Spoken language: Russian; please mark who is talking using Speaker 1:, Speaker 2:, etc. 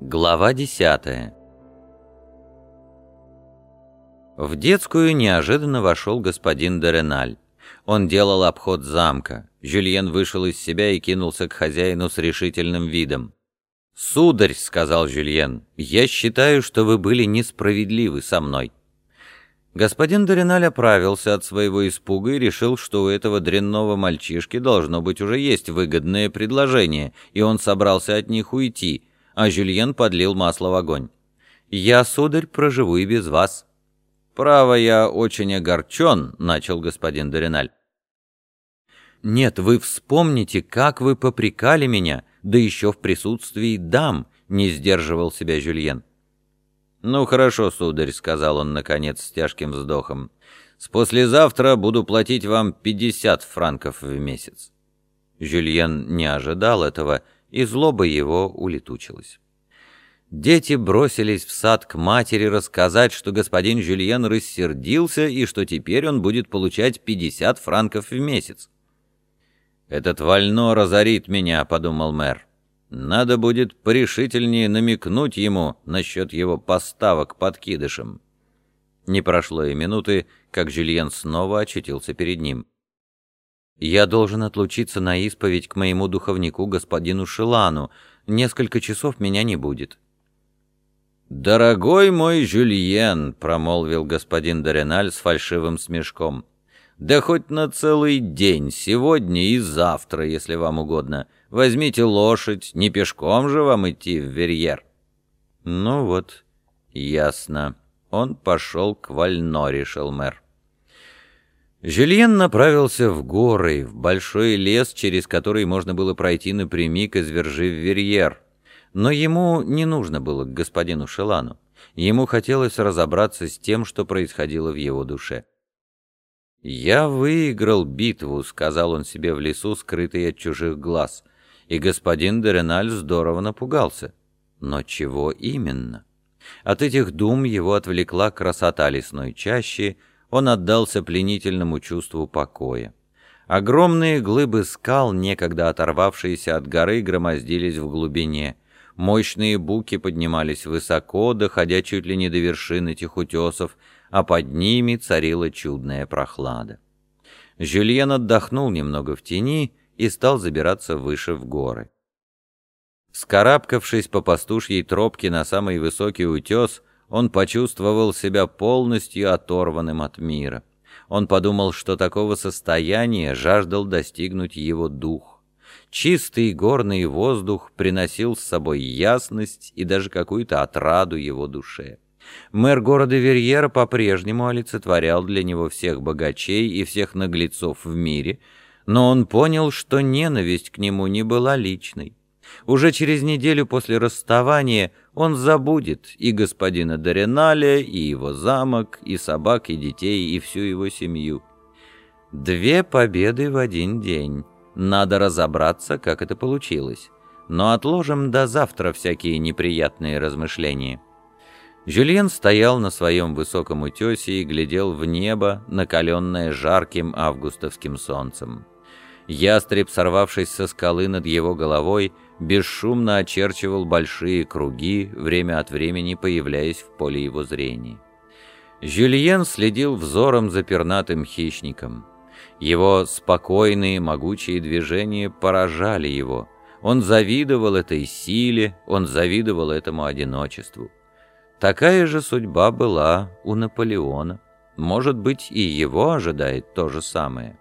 Speaker 1: Глава десятая В детскую неожиданно вошел господин Дереналь. Он делал обход замка. Жюльен вышел из себя и кинулся к хозяину с решительным видом. «Сударь», — сказал Жюльен, — «я считаю, что вы были несправедливы со мной». Господин Дориналь оправился от своего испуга и решил, что у этого дрянного мальчишки должно быть уже есть выгодное предложение, и он собрался от них уйти — а Жюльен подлил масло в огонь. «Я, сударь, проживу и без вас». «Право, я очень огорчен», — начал господин Дориналь. «Нет, вы вспомните, как вы попрекали меня, да еще в присутствии дам», — не сдерживал себя Жюльен. «Ну хорошо, сударь», — сказал он, наконец, с тяжким вздохом. «С послезавтра буду платить вам пятьдесят франков в месяц». Жюльен не ожидал этого и злоба его улетучилась. Дети бросились в сад к матери рассказать, что господин Жюльен рассердился и что теперь он будет получать 50 франков в месяц. «Этот вольно разорит меня», — подумал мэр. «Надо будет порешительнее намекнуть ему насчет его поставок подкидышем». Не прошло и минуты, как Жюльен снова очутился перед ним. Я должен отлучиться на исповедь к моему духовнику, господину Шилану. Несколько часов меня не будет». «Дорогой мой Жюльен», — промолвил господин Дореналь с фальшивым смешком, — «да хоть на целый день, сегодня и завтра, если вам угодно. Возьмите лошадь, не пешком же вам идти в Верьер». «Ну вот, ясно. Он пошел к Вально», — решил мэр. Жюльен направился в горы, в большой лес, через который можно было пройти напрямик из Вержи Верьер. Но ему не нужно было к господину Шелану. Ему хотелось разобраться с тем, что происходило в его душе. «Я выиграл битву», — сказал он себе в лесу, скрытый от чужих глаз, и господин Дереналь здорово напугался. Но чего именно? От этих дум его отвлекла красота лесной чащи, он отдался пленительному чувству покоя. Огромные глыбы скал, некогда оторвавшиеся от горы, громоздились в глубине. Мощные буки поднимались высоко, доходя чуть ли не до вершины этих утесов, а под ними царила чудная прохлада. Жюльен отдохнул немного в тени и стал забираться выше в горы. Скарабкавшись по пастушьей тропке на самый высокий утес, он почувствовал себя полностью оторванным от мира. Он подумал, что такого состояния жаждал достигнуть его дух. Чистый горный воздух приносил с собой ясность и даже какую-то отраду его душе. Мэр города Верьера по-прежнему олицетворял для него всех богачей и всех наглецов в мире, но он понял, что ненависть к нему не была личной. Уже через неделю после расставания он забудет и господина Дореналя, и его замок, и собак, и детей, и всю его семью. Две победы в один день. Надо разобраться, как это получилось. Но отложим до завтра всякие неприятные размышления. Жюльен стоял на своем высоком утесе и глядел в небо, накаленное жарким августовским солнцем. Ястреб, сорвавшись со скалы над его головой, бесшумно очерчивал большие круги, время от времени появляясь в поле его зрения. Жюльен следил взором за пернатым хищником. Его спокойные, могучие движения поражали его. Он завидовал этой силе, он завидовал этому одиночеству. Такая же судьба была у Наполеона. Может быть, и его ожидает то же самое.